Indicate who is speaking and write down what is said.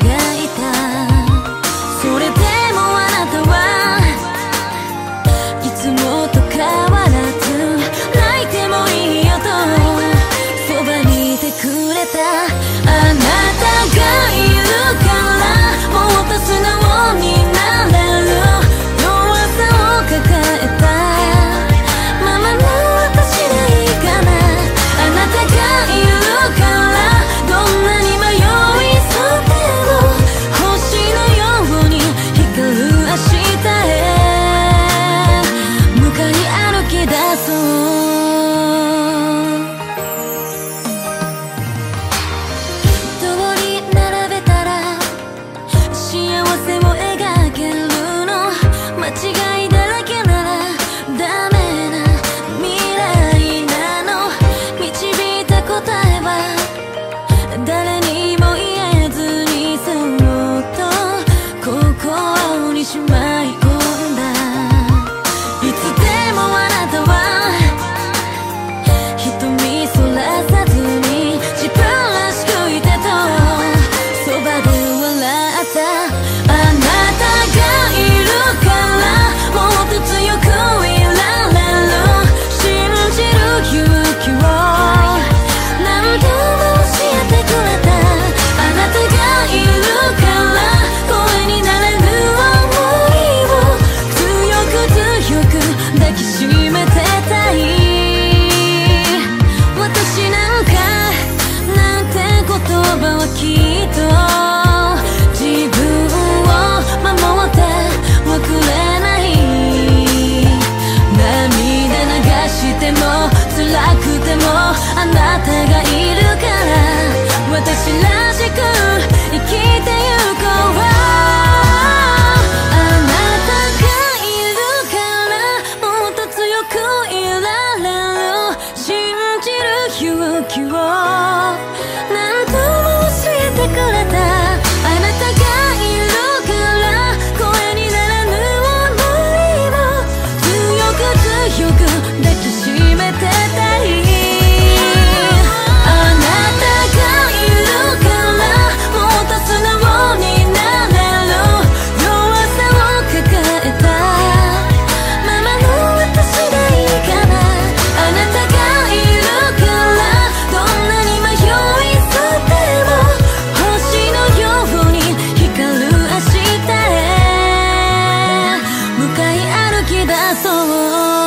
Speaker 1: 밝은 我 corazón.